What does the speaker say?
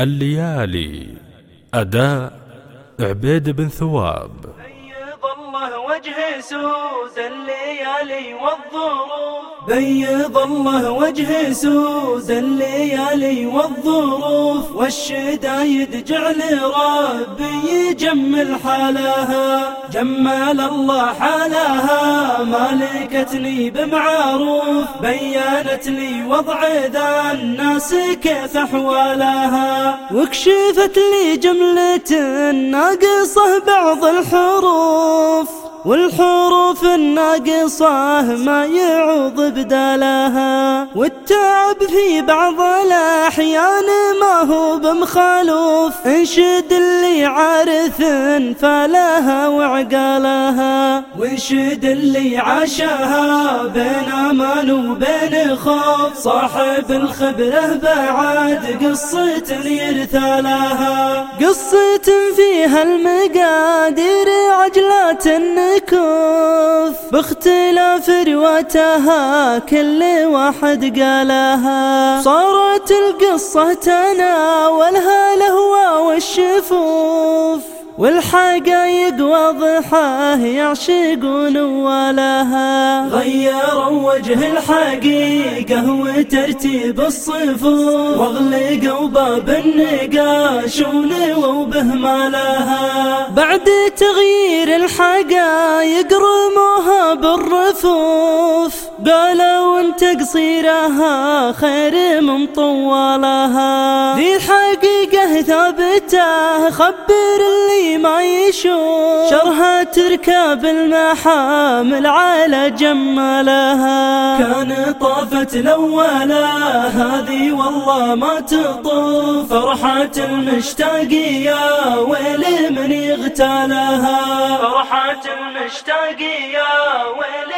الليالي أداء عبيد بن ثواب. وجه سود الليالي والظروف. بيض الله وجه سود الليالي والظروف. والشدايد جعل ربي يجمل حالها جمل الله حالها مالكتني بمعروف. بينت لي وضع ذا الناس كيف أحوالها وكشفت لي جملة ناقصة بعض الحروف. والحروف الناقصة ما يعوض بدالها والتعب في بعض الأحيان ما هو بمخالوف. انشد اللي عارث فلها وعقالها. وانشد اللي عاشها بين أمان وبين خوف. صاحب الخبرة بعد قصة يرثى لها قصة فيها المقادير عجلات النكوف. باختلاف رواتها كل واحد قالها. صارت القصة تناولها الهوى والشفوف. والحقايق واضحة يعشقون ولها غيروا وجه الحقيقة وترتيب الصفوف. واغلقوا باب النقاش ونووا به مالها بعد تغيير الحقايق رموها بالرفوف. قالوا ان تقصيرها خير من طوالها. ذي الحقيقة ثابتة خبر اللي ما يشوف. شرها تركب المحامل على جمالها كان طافت الأولى هذه والله ما تطوف. فرحة المشتاقية ويل من يغتالها. فرحة المشتاقية ويل